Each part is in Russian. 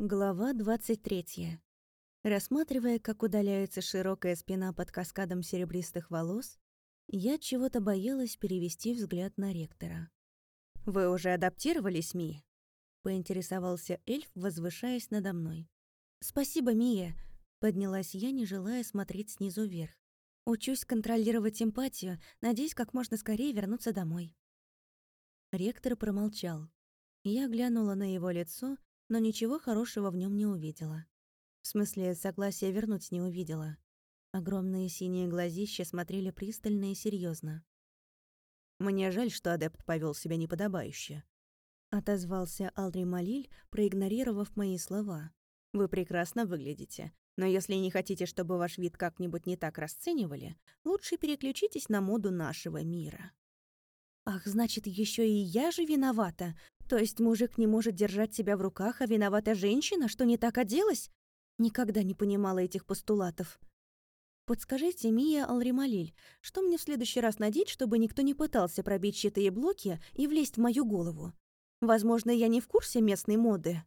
Глава 23. Рассматривая, как удаляется широкая спина под каскадом серебристых волос, я чего-то боялась перевести взгляд на ректора. «Вы уже адаптировались, Ми?» — поинтересовался эльф, возвышаясь надо мной. «Спасибо, Мия», — поднялась я, не желая смотреть снизу вверх. «Учусь контролировать эмпатию, надеюсь, как можно скорее вернуться домой». Ректор промолчал. Я глянула на его лицо, но ничего хорошего в нем не увидела. В смысле, согласия вернуть не увидела. Огромные синие глазища смотрели пристально и серьезно. «Мне жаль, что адепт повел себя неподобающе», — отозвался Алдрий Малиль, проигнорировав мои слова. «Вы прекрасно выглядите, но если не хотите, чтобы ваш вид как-нибудь не так расценивали, лучше переключитесь на моду нашего мира». «Ах, значит, еще и я же виновата? То есть мужик не может держать себя в руках, а виновата женщина, что не так оделась? Никогда не понимала этих постулатов. Подскажите, Мия Алрималиль, что мне в следующий раз надеть, чтобы никто не пытался пробить щиты и блоки и влезть в мою голову? Возможно, я не в курсе местной моды.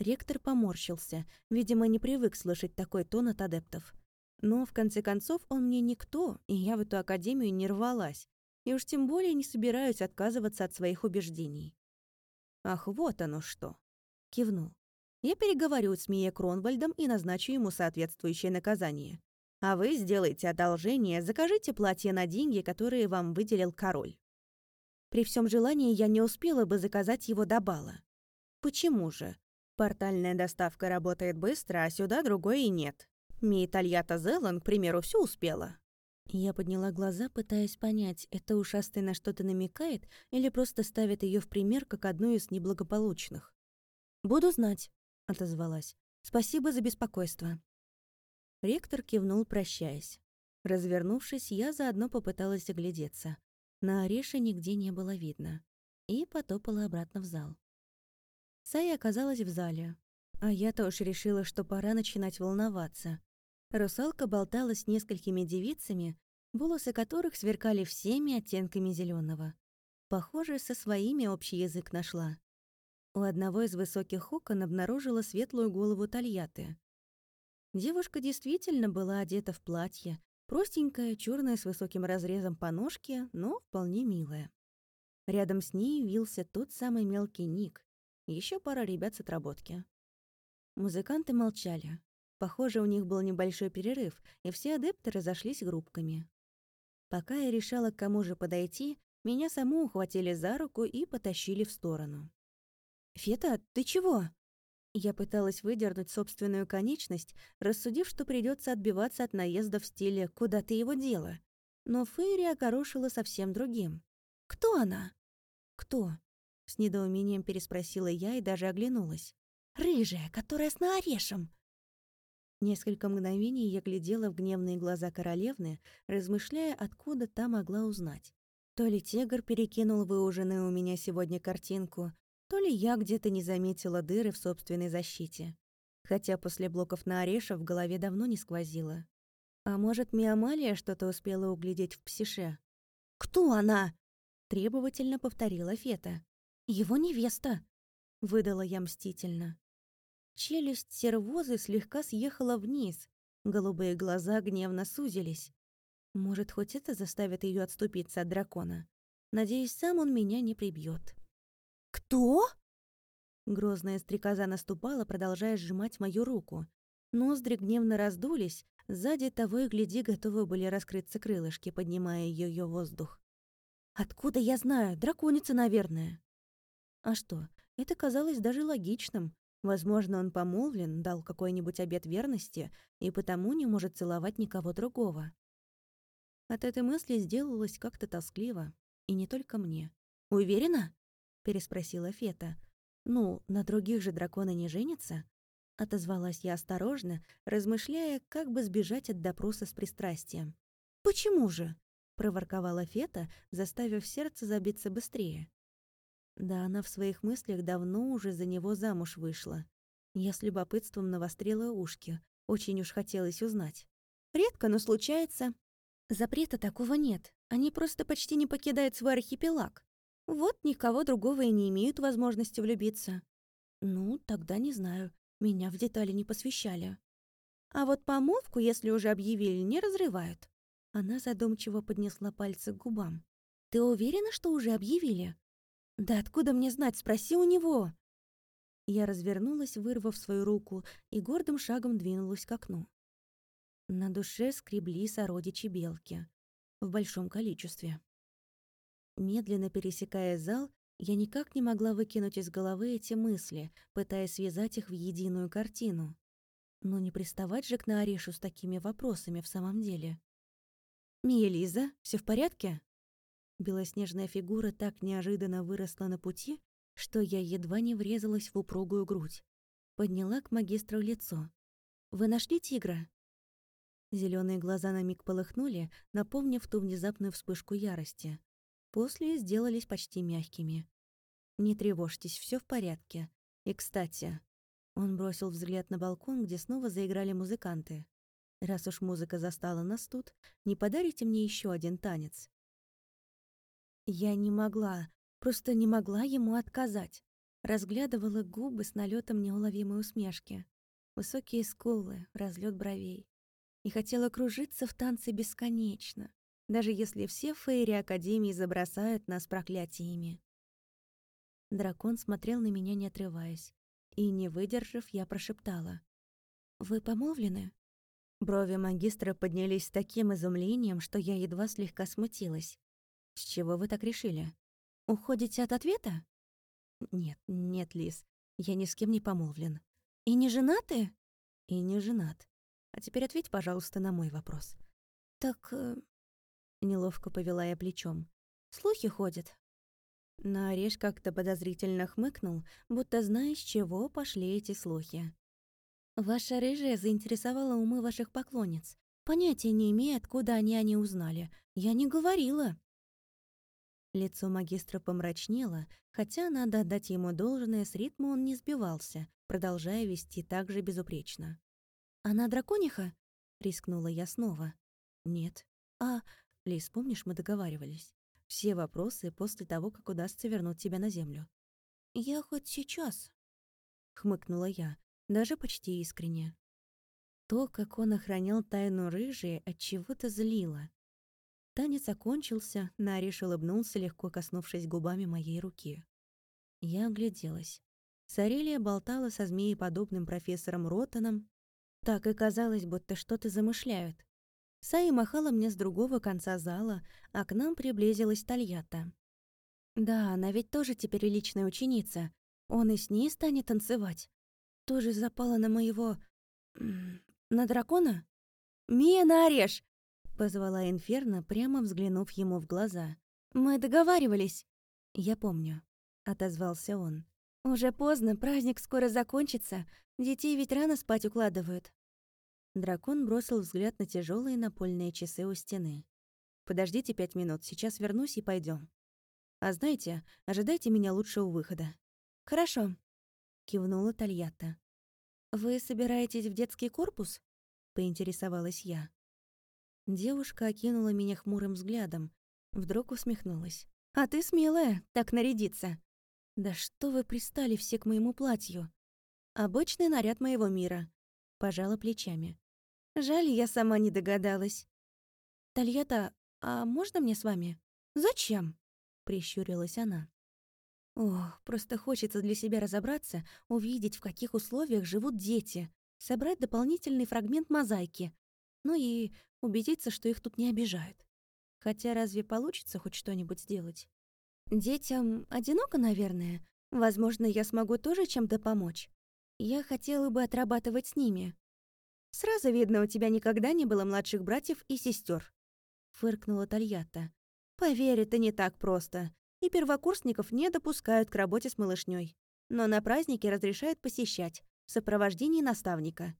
Ректор поморщился, видимо, не привык слышать такой тон от адептов. Но, в конце концов, он мне никто, и я в эту академию не рвалась и уж тем более не собираюсь отказываться от своих убеждений. «Ах, вот оно что!» — кивнул. «Я переговорю с Мия Кронвальдом и назначу ему соответствующее наказание. А вы сделайте одолжение, закажите платье на деньги, которые вам выделил король». При всем желании я не успела бы заказать его до бала. Почему же? Портальная доставка работает быстро, а сюда другой и нет. Ми Тольятта Зеллан, к примеру, все успела. Я подняла глаза, пытаясь понять, это ушастый на что-то намекает или просто ставит ее в пример как одну из неблагополучных. «Буду знать», — отозвалась. «Спасибо за беспокойство». Ректор кивнул, прощаясь. Развернувшись, я заодно попыталась оглядеться. На Ореше нигде не было видно. И потопала обратно в зал. Сая оказалась в зале. А я-то уж решила, что пора начинать волноваться. Русалка болтала с несколькими девицами, волосы которых сверкали всеми оттенками зеленого. Похоже, со своими общий язык нашла. У одного из высоких окон обнаружила светлую голову Тольятты. Девушка действительно была одета в платье, простенькое, черное с высоким разрезом по ножке, но вполне милое. Рядом с ней вился тот самый мелкий Ник, еще пара ребят с отработки. Музыканты молчали. Похоже, у них был небольшой перерыв, и все адепты разошлись группками. Пока я решала, к кому же подойти, меня саму ухватили за руку и потащили в сторону. «Фета, ты чего?» Я пыталась выдернуть собственную конечность, рассудив, что придется отбиваться от наезда в стиле «Куда ты его дела?». Но Фейри огорошила совсем другим. «Кто она?» «Кто?» — с недоумением переспросила я и даже оглянулась. «Рыжая, которая с наорешем!» Несколько мгновений я глядела в гневные глаза королевны, размышляя, откуда та могла узнать. То ли тигр перекинул выуженную у меня сегодня картинку, то ли я где-то не заметила дыры в собственной защите. Хотя после блоков на Ореша в голове давно не сквозило. А может, Миамалия что-то успела углядеть в псише? «Кто она?» — требовательно повторила Фета. «Его невеста», — выдала я мстительно. Челюсть сервозы слегка съехала вниз, голубые глаза гневно сузились. Может, хоть это заставит ее отступиться от дракона? Надеюсь, сам он меня не прибьет. «Кто?» Грозная стрекоза наступала, продолжая сжимать мою руку. Ноздри гневно раздулись, сзади того и гляди готовы были раскрыться крылышки, поднимая ее воздух. «Откуда я знаю? Драконица, наверное». А что, это казалось даже логичным. Возможно, он помолвлен, дал какой-нибудь обет верности и потому не может целовать никого другого. От этой мысли сделалось как-то тоскливо. И не только мне. «Уверена?» — переспросила Фета. «Ну, на других же драконы не женятся?» Отозвалась я осторожно, размышляя, как бы сбежать от допроса с пристрастием. «Почему же?» — проворковала Фета, заставив сердце забиться быстрее. Да она в своих мыслях давно уже за него замуж вышла. Я с любопытством навострила ушки. Очень уж хотелось узнать. Редко, но случается. Запрета такого нет. Они просто почти не покидают свой архипелаг. Вот никого другого и не имеют возможности влюбиться. Ну, тогда не знаю. Меня в детали не посвящали. А вот помолвку, если уже объявили, не разрывают. Она задумчиво поднесла пальцы к губам. Ты уверена, что уже объявили? Да откуда мне знать? Спроси у него. Я развернулась, вырвав свою руку, и гордым шагом двинулась к окну. На душе скребли сородичи белки. В большом количестве. Медленно пересекая зал, я никак не могла выкинуть из головы эти мысли, пытаясь связать их в единую картину. Но не приставать же к Наарешу с такими вопросами в самом деле. «Мия Лиза, все в порядке?» Белоснежная фигура так неожиданно выросла на пути, что я едва не врезалась в упругую грудь. Подняла к магистру лицо. «Вы нашли тигра?» Зеленые глаза на миг полыхнули, напомнив ту внезапную вспышку ярости. После сделались почти мягкими. «Не тревожьтесь, все в порядке. И, кстати...» Он бросил взгляд на балкон, где снова заиграли музыканты. «Раз уж музыка застала нас тут, не подарите мне еще один танец?» Я не могла, Просто не могла ему отказать. Разглядывала губы с налетом неуловимой усмешки. Высокие скулы, разлет бровей. И хотела кружиться в танце бесконечно, даже если все фейри Академии забросают нас проклятиями. Дракон смотрел на меня, не отрываясь. И, не выдержав, я прошептала. «Вы помолвлены?» Брови магистра поднялись с таким изумлением, что я едва слегка смутилась. «С чего вы так решили?» Уходите от ответа? Нет, нет, Лис, я ни с кем не помолвлен. И не женаты? И не женат. А теперь ответь, пожалуйста, на мой вопрос. Так... Э... Неловко повела я плечом. Слухи ходят. Нарежь как-то подозрительно хмыкнул, будто зная, с чего пошли эти слухи. Ваша рыжая заинтересовала умы ваших поклонниц. Понятия не имея, откуда они о ней узнали. Я не говорила. Лицо магистра помрачнело, хотя надо отдать ему должное, с ритма он не сбивался, продолжая вести так же безупречно. «Она дракониха?» — рискнула я снова. «Нет». «А...» — Лис, помнишь, мы договаривались? Все вопросы после того, как удастся вернуть тебя на землю. «Я хоть сейчас...» — хмыкнула я, даже почти искренне. То, как он охранял тайну рыжей, от чего то злило. Танец окончился, Нариш улыбнулся, легко коснувшись губами моей руки. Я огляделась. Сарелия болтала со змееподобным профессором Ротаном. Так и казалось, будто что-то замышляют. Саи махала мне с другого конца зала, а к нам приблизилась Тольятта. Да, она ведь тоже теперь личная ученица. Он и с ней станет танцевать. Тоже запала на моего... на дракона? «Мия, нарежь! Позвала Инферно, прямо взглянув ему в глаза. «Мы договаривались». «Я помню», — отозвался он. «Уже поздно, праздник скоро закончится. Детей ведь рано спать укладывают». Дракон бросил взгляд на тяжелые напольные часы у стены. «Подождите пять минут, сейчас вернусь и пойдем. А знаете, ожидайте меня лучше у выхода». «Хорошо», — кивнула Тольятта. «Вы собираетесь в детский корпус?» — поинтересовалась я. Девушка окинула меня хмурым взглядом. Вдруг усмехнулась. «А ты смелая, так нарядиться!» «Да что вы пристали все к моему платью?» «Обычный наряд моего мира», — пожала плечами. «Жаль, я сама не догадалась». «Тольятта, а можно мне с вами?» «Зачем?» — прищурилась она. «Ох, просто хочется для себя разобраться, увидеть, в каких условиях живут дети, собрать дополнительный фрагмент мозаики, ну и убедиться, что их тут не обижают. Хотя разве получится хоть что-нибудь сделать? Детям одиноко, наверное. Возможно, я смогу тоже чем-то помочь. Я хотела бы отрабатывать с ними. Сразу видно, у тебя никогда не было младших братьев и сестер, фыркнула Тольятта. Поверь, это не так просто. И первокурсников не допускают к работе с малышней, но на праздники разрешают посещать в сопровождении наставника.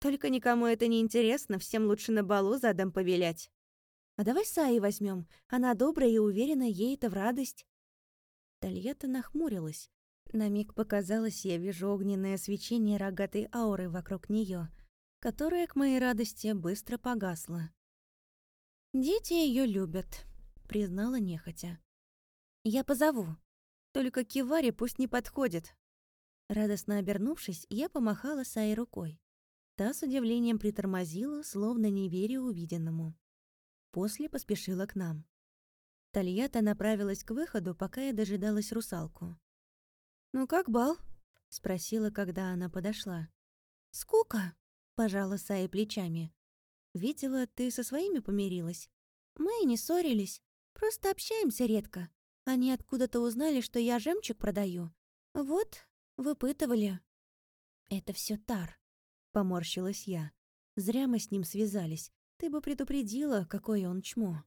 Только никому это не интересно, всем лучше на балу задом повелять. А давай Саи возьмем. Она добрая и уверена, ей это в радость. Тольятта нахмурилась. На миг показалось, я вижу огненное свечение рогатой ауры вокруг нее, которая, к моей радости, быстро погасла. «Дети ее любят», — признала нехотя. «Я позову. Только Кивари пусть не подходит». Радостно обернувшись, я помахала Сае рукой. Та с удивлением притормозила, словно не веря увиденному. После поспешила к нам. Тольятта направилась к выходу, пока я дожидалась русалку. «Ну как бал?» — спросила, когда она подошла. «Скука!» — пожала Сая плечами. «Видела, ты со своими помирилась. Мы и не ссорились, просто общаемся редко. Они откуда-то узнали, что я жемчуг продаю. Вот, выпытывали». «Это все Тар», — поморщилась я. «Зря мы с ним связались. Ты бы предупредила, какое он чмо».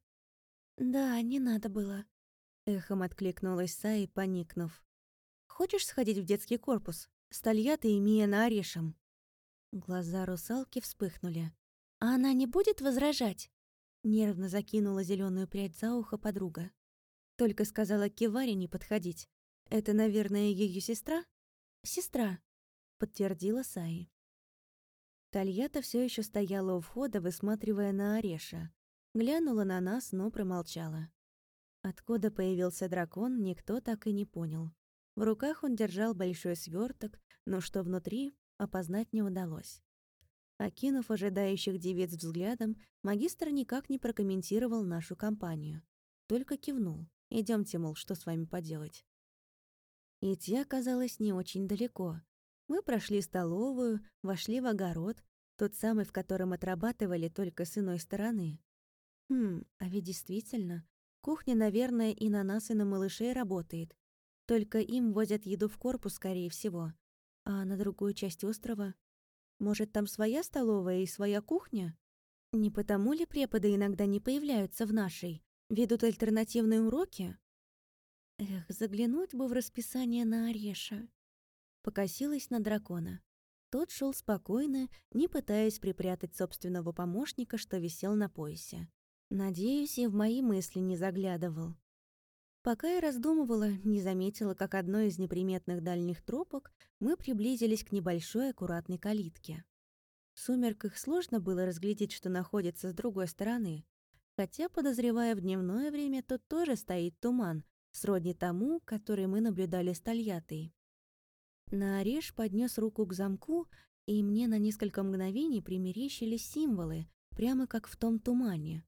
«Да, не надо было», — эхом откликнулась Саи, поникнув. «Хочешь сходить в детский корпус? С Тольяттой и Мия на орешем?» Глаза русалки вспыхнули. «А она не будет возражать?» Нервно закинула зеленую прядь за ухо подруга. Только сказала Киваре не подходить. «Это, наверное, ее сестра?» «Сестра», — подтвердила Саи. Тольятта все еще стояла у входа, высматривая на Ореша. Глянула на нас, но промолчала. Откуда появился дракон, никто так и не понял. В руках он держал большой сверток, но что внутри, опознать не удалось. Окинув ожидающих девиц взглядом, магистр никак не прокомментировал нашу компанию. Только кивнул. Идемте, мол, что с вами поделать?» Идти оказалось не очень далеко. Мы прошли столовую, вошли в огород, тот самый, в котором отрабатывали только с иной стороны. Хм, а ведь действительно, кухня, наверное, и на нас, и на малышей работает. Только им возят еду в корпус, скорее всего. А на другую часть острова? Может, там своя столовая и своя кухня? Не потому ли преподы иногда не появляются в нашей? Ведут альтернативные уроки? Эх, заглянуть бы в расписание на Ореша. Покосилась на дракона. Тот шел спокойно, не пытаясь припрятать собственного помощника, что висел на поясе. Надеюсь, и в мои мысли не заглядывал. Пока я раздумывала, не заметила, как одной из неприметных дальних тропок мы приблизились к небольшой аккуратной калитке. В сумерках сложно было разглядеть, что находится с другой стороны, хотя, подозревая в дневное время, тут тоже стоит туман, сродни тому, который мы наблюдали с Тольяттой. Наореш поднес руку к замку, и мне на несколько мгновений примерещились символы, прямо как в том тумане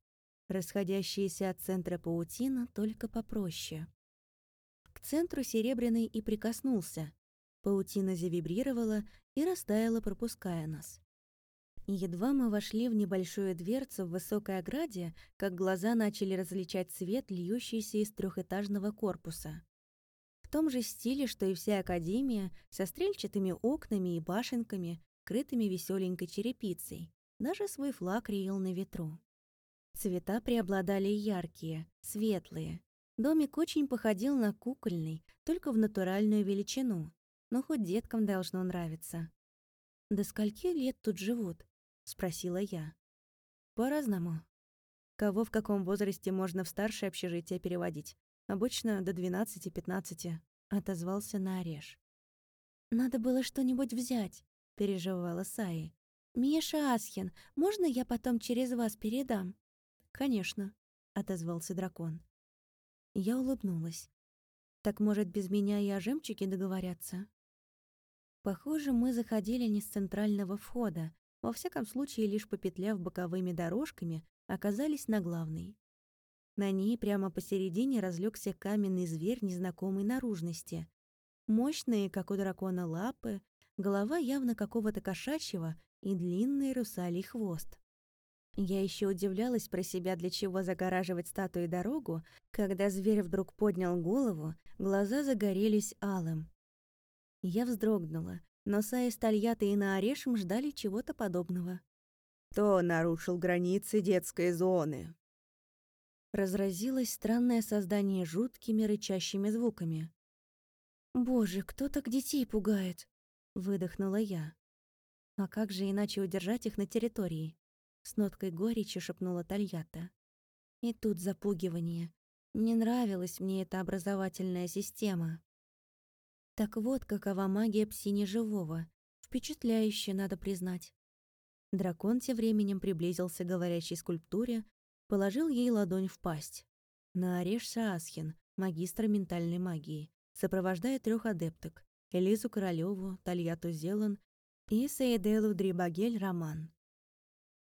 расходящиеся от центра паутина только попроще. К центру серебряный и прикоснулся. Паутина завибрировала и растаяла, пропуская нас. Едва мы вошли в небольшую дверцу в высокой ограде, как глаза начали различать свет, льющийся из трехэтажного корпуса. Том же стиле, что и вся Академия, со стрельчатыми окнами и башенками, крытыми веселенькой черепицей. Даже свой флаг реял на ветру. Цвета преобладали яркие, светлые. Домик очень походил на кукольный, только в натуральную величину. Но хоть деткам должно нравиться. «До скольки лет тут живут?» — спросила я. «По-разному. Кого в каком возрасте можно в старшее общежитие переводить? Обычно до 12-15», — отозвался на ореш. «Надо было что-нибудь взять», — переживала Саи. «Миша Асхин, можно я потом через вас передам?» «Конечно», — отозвался дракон. Я улыбнулась. «Так, может, без меня и о жемчуге договорятся?» Похоже, мы заходили не с центрального входа, во всяком случае, лишь попетляв боковыми дорожками, оказались на главной. На ней прямо посередине разлегся каменный зверь незнакомой наружности. Мощные, как у дракона, лапы, голова явно какого-то кошачьего и длинный русалий хвост. Я еще удивлялась про себя, для чего загораживать статуи дорогу, когда зверь вдруг поднял голову, глаза загорелись алым. Я вздрогнула, но Сая с и Наорешем ждали чего-то подобного. «Кто нарушил границы детской зоны?» Разразилось странное создание жуткими рычащими звуками. «Боже, кто так детей пугает?» — выдохнула я. «А как же иначе удержать их на территории?» С ноткой горечи шепнула Тольятта. И тут запугивание. Не нравилась мне эта образовательная система. Так вот, какова магия псине живого. Впечатляюще, надо признать. Дракон тем временем приблизился к говорящей скульптуре, положил ей ладонь в пасть. На Ореш Асхин, магистр ментальной магии, сопровождая трех адепток, Элизу Королеву, Тальяту Зелан и Саиделу Дрибагель Роман.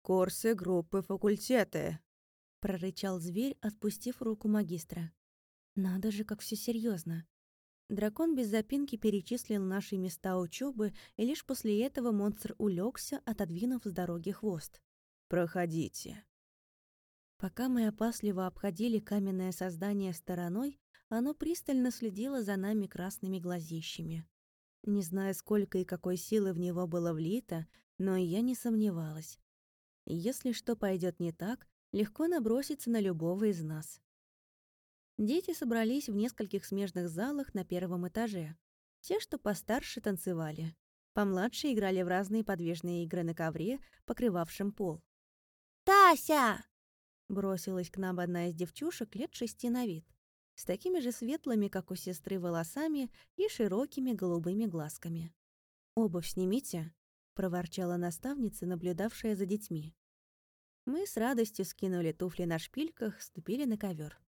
«Курсы, группы, факультеты», — прорычал зверь, отпустив руку магистра. «Надо же, как все серьезно. Дракон без запинки перечислил наши места учебы, и лишь после этого монстр улегся, отодвинув с дороги хвост. «Проходите». Пока мы опасливо обходили каменное создание стороной, оно пристально следило за нами красными глазищами. Не знаю, сколько и какой силы в него было влито, но я не сомневалась. Если что пойдет не так, легко наброситься на любого из нас. Дети собрались в нескольких смежных залах на первом этаже. Те, что постарше, танцевали. Помладше играли в разные подвижные игры на ковре, покрывавшем пол. «Тася!» — бросилась к нам одна из девчушек лет шести на вид, с такими же светлыми, как у сестры, волосами и широкими голубыми глазками. «Обувь снимите», — проворчала наставница, наблюдавшая за детьми. Мы с радостью скинули туфли на шпильках, ступили на ковер.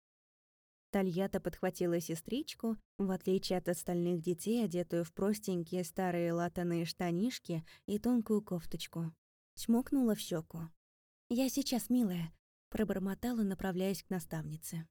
Тальята подхватила сестричку, в отличие от остальных детей, одетую в простенькие старые латаные штанишки и тонкую кофточку. Чмокнула в щеку. «Я сейчас, милая», — пробормотала, направляясь к наставнице.